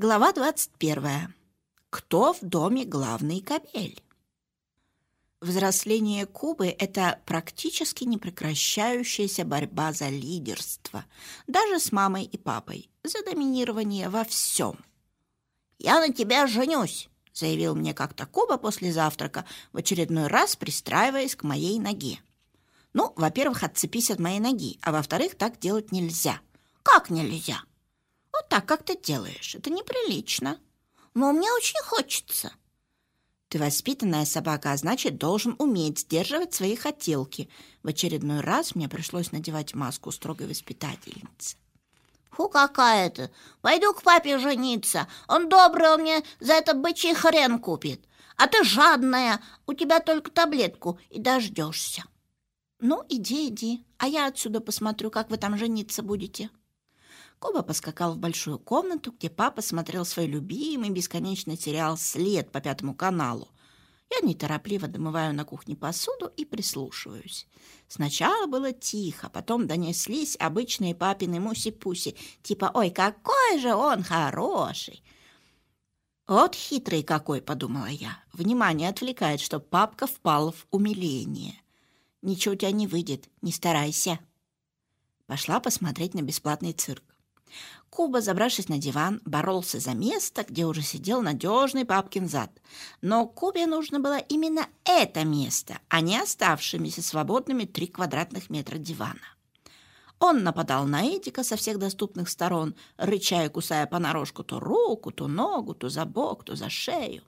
Глава 21. Кто в доме главный кобель? Взросление Кубы – это практически непрекращающаяся борьба за лидерство, даже с мамой и папой, за доминирование во всем. «Я на тебя женюсь», – заявил мне как-то Куба после завтрака, в очередной раз пристраиваясь к моей ноге. Ну, во-первых, отцепись от моей ноги, а во-вторых, так делать нельзя. «Как нельзя?» Вот так, как ты делаешь. Это неприлично. Но мне очень хочется. Ты воспитанная собака, а значит, должен уметь сдерживать свои хотелки. В очередной раз мне пришлось надевать маску строгой воспитательницы. Фу, какая ты! Пойду к папе жениться. Он добрый, он мне за это бычий хрен купит. А ты жадная, у тебя только таблетку и дождешься. Ну, иди, иди, а я отсюда посмотрю, как вы там жениться будете. Коба поскакал в большую комнату, где папа смотрел свой любимый бесконечный сериал «След» по Пятому каналу. Я неторопливо домываю на кухне посуду и прислушиваюсь. Сначала было тихо, потом донеслись обычные папины муси-пуси, типа «Ой, какой же он хороший!» «Вот хитрый какой!» — подумала я. Внимание отвлекает, что папка впал в умиление. «Ничего у тебя не выйдет, не старайся!» Пошла посмотреть на бесплатный цирк. Куба, забравшись на диван, боролся за место, где уже сидел надежный папкин зад. Но Кубе нужно было именно это место, а не оставшимися свободными три квадратных метра дивана. Он нападал на Эдика со всех доступных сторон, рыча и кусая понарошку то руку, то ногу, то за бок, то за шею.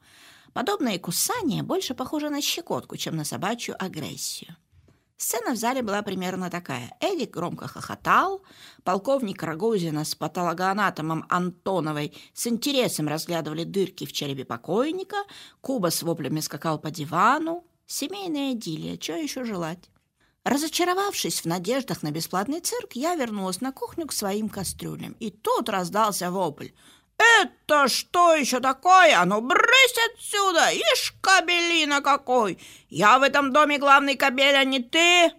Подобное кусание больше похоже на щекотку, чем на собачью агрессию. Сцена в зале была примерно такая. Эдик громко хохотал, полковник Рогозина с патологоанатомом Антоновой с интересом разглядывали дырки в черепе покойника, Куба с воплями скакал по дивану. Семейная идиллия, что еще желать? Разочаровавшись в надеждах на бесплатный цирк, я вернулась на кухню к своим кастрюлям, и тут раздался вопль. «Это что еще такое? А ну, брысь отсюда! Ишь, кабелина какой! Я в этом доме главный кабель, а не ты!»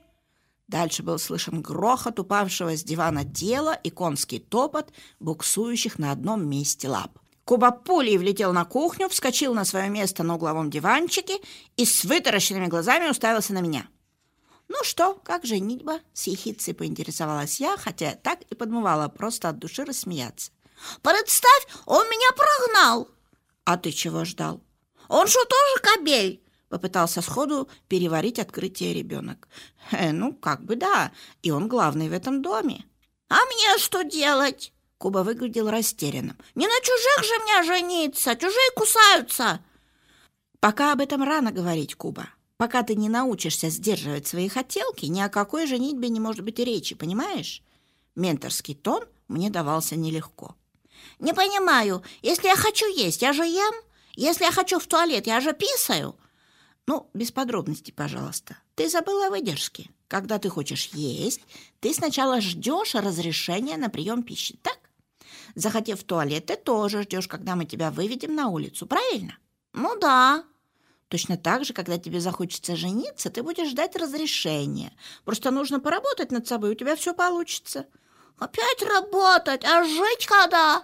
Дальше был слышен грохот упавшего с дивана тела и конский топот, буксующих на одном месте лап. Куба пулей влетел на кухню, вскочил на свое место на угловом диванчике и с вытаращенными глазами уставился на меня. «Ну что, как женитьба?» — с ехицей поинтересовалась я, хотя так и подмывала просто от души рассмеяться. Представь, он меня прогнал. А ты чего ждал? Он что, тоже кобель? Попытался сходу переварить открытие ребенок. Э, ну, как бы да, и он главный в этом доме. А мне что делать? Куба выглядел растерянным. Не на чужих же мне жениться, чужие кусаются. Пока об этом рано говорить, Куба. Пока ты не научишься сдерживать свои хотелки, ни о какой женитьбе не может быть и речи, понимаешь? Менторский тон мне давался нелегко. Не понимаю, если я хочу есть, я же ем. Если я хочу в туалет, я же писаю. Ну, без подробностей, пожалуйста. Ты забыла о выдержке. Когда ты хочешь есть, ты сначала ждешь разрешения на прием пищи, так? Захотев в туалет, ты тоже ждешь, когда мы тебя выведем на улицу, правильно? Ну да. Точно так же, когда тебе захочется жениться, ты будешь ждать разрешения. Просто нужно поработать над собой, у тебя все получится. Опять работать, а жить когда?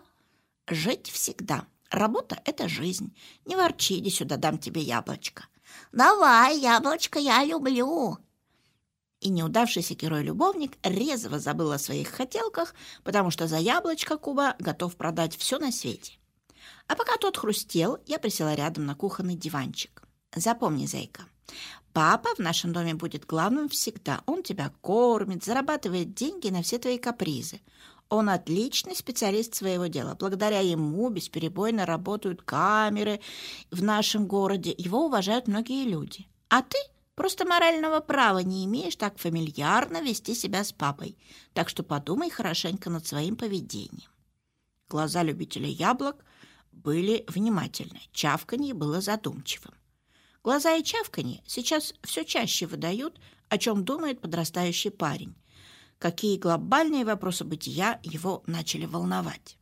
Жить всегда. Работа — это жизнь. Не ворчи, иди сюда, дам тебе яблочко. Давай, яблочко я люблю. И неудавшийся герой-любовник резво забыл о своих хотелках, потому что за яблочко Куба готов продать все на свете. А пока тот хрустел, я присела рядом на кухонный диванчик. Запомни, зайка, папа в нашем доме будет главным всегда. Он тебя кормит, зарабатывает деньги на все твои капризы. Он отличный специалист своего дела. Благодаря ему бесперебойно работают камеры в нашем городе. Его уважают многие люди. А ты просто морального права не имеешь так фамильярно вести себя с папой. Так что подумай хорошенько над своим поведением. Глаза любителя яблок были внимательны. Чавканье было задумчивым. Глаза и чавканье сейчас все чаще выдают, о чем думает подрастающий парень какие глобальные вопросы бытия его начали волновать.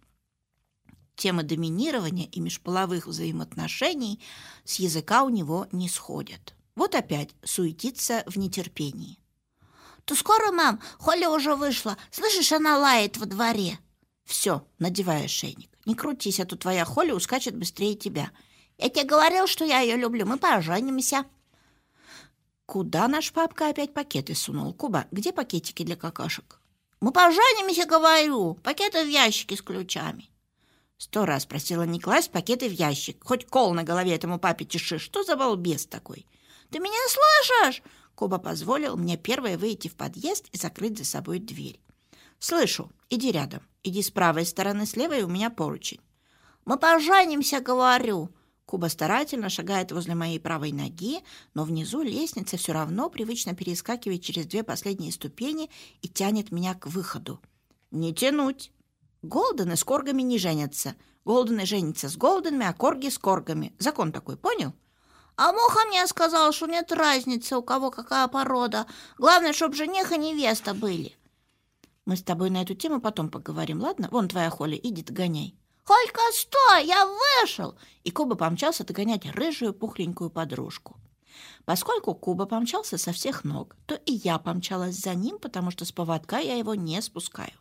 Темы доминирования и межполовых взаимоотношений с языка у него не сходят. Вот опять суетится в нетерпении. «Ты скоро, мам? Холли уже вышла. Слышишь, она лает во дворе». Все, надевай ошейник. Не крутись, а то твоя Холли ускачет быстрее тебя. Я тебе говорил, что я ее люблю. Мы поженимся. Куда наш папка опять пакеты сунул? Куба, где пакетики для какашек? Мы поженимся, говорю. Пакеты в ящике с ключами. Сто раз просила не класть пакеты в ящик. Хоть кол на голове этому папе тиши. Что за балбес такой? Ты меня слышишь? Куба позволил мне первой выйти в подъезд и закрыть за собой дверь. «Слышу. Иди рядом. Иди с правой стороны, с левой у меня поручень». «Мы поженимся, говорю». Куба старательно шагает возле моей правой ноги, но внизу лестница все равно привычно перескакивает через две последние ступени и тянет меня к выходу. «Не тянуть!» Голдены с коргами не женятся. Голдены женятся с голденами, а корги с коргами. Закон такой, понял? А Муха мне сказал, что нет разницы, у кого какая порода. Главное, чтобы жених и невеста были. Мы с тобой на эту тему потом поговорим, ладно? Вон твоя Холя, иди догоняй. Холька, стой, я вышел! И Куба помчался догонять рыжую пухленькую подружку. Поскольку Куба помчался со всех ног, то и я помчалась за ним, потому что с поводка я его не спускаю.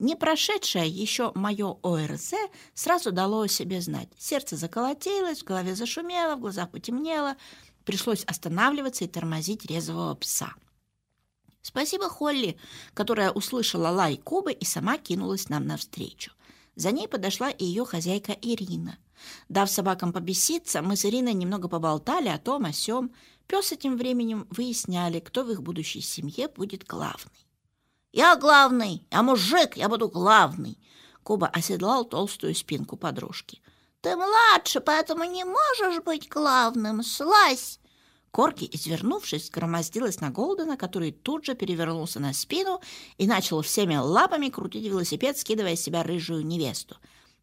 Не прошедшее еще мое ОРЗ сразу дало о себе знать. Сердце заколотилось, в голове зашумело, в глазах потемнело. Пришлось останавливаться и тормозить резвого пса. Спасибо Холли, которая услышала лай Кубы и сама кинулась нам навстречу. За ней подошла и ее хозяйка Ирина. Дав собакам побеситься, мы с Ириной немного поболтали о том, о сём. Пес этим временем выясняли, кто в их будущей семье будет главный. «Я главный, я мужик, я буду главный!» Куба оседлал толстую спинку подружки. «Ты младше, поэтому не можешь быть главным. Слазь!» Корки, извернувшись, громоздилась на Голдена, который тут же перевернулся на спину и начал всеми лапами крутить велосипед, скидывая с себя рыжую невесту.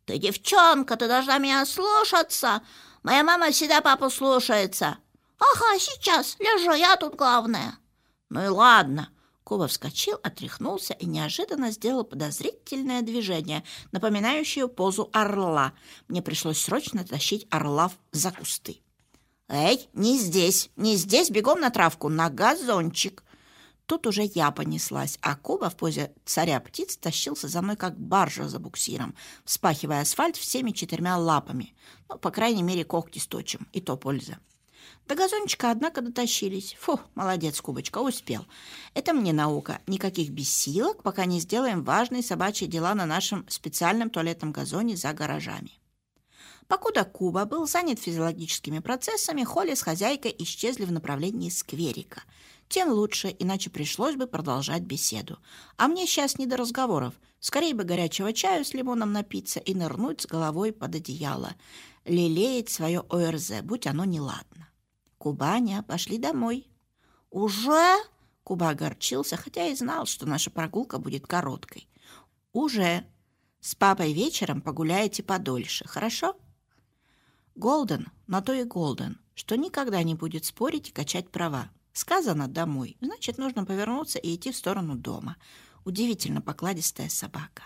«Ты девчонка, ты должна меня слушаться! Моя мама всегда папу слушается!» «Ага, сейчас, лежу, я тут главная!» «Ну и ладно!» Куба вскочил, отряхнулся и неожиданно сделал подозрительное движение, напоминающее позу орла. Мне пришлось срочно тащить орла за кусты. «Эй, не здесь, не здесь, бегом на травку, на газончик!» Тут уже я понеслась, а Куба в позе царя птиц тащился за мной, как баржа за буксиром, вспахивая асфальт всеми четырьмя лапами. Ну, по крайней мере, когти сточим, и то польза. До газончика, однако, дотащились. Фу, молодец, Кубочка, успел. Это мне наука. Никаких бесилок, пока не сделаем важные собачьи дела на нашем специальном туалетном газоне за гаражами. Покуда Куба был занят физиологическими процессами, Холли с хозяйкой исчезли в направлении скверика. Тем лучше, иначе пришлось бы продолжать беседу. А мне сейчас не до разговоров. Скорее бы горячего чаю с лимоном напиться и нырнуть с головой под одеяло. Лелеять свое ОРЗ, будь оно неладно. Кубаня, пошли домой. «Уже?» Куба огорчился, хотя и знал, что наша прогулка будет короткой. «Уже. С папой вечером погуляете подольше, хорошо?» Голден на то и Голден, что никогда не будет спорить и качать права. Сказано «домой», значит, нужно повернуться и идти в сторону дома. Удивительно покладистая собака.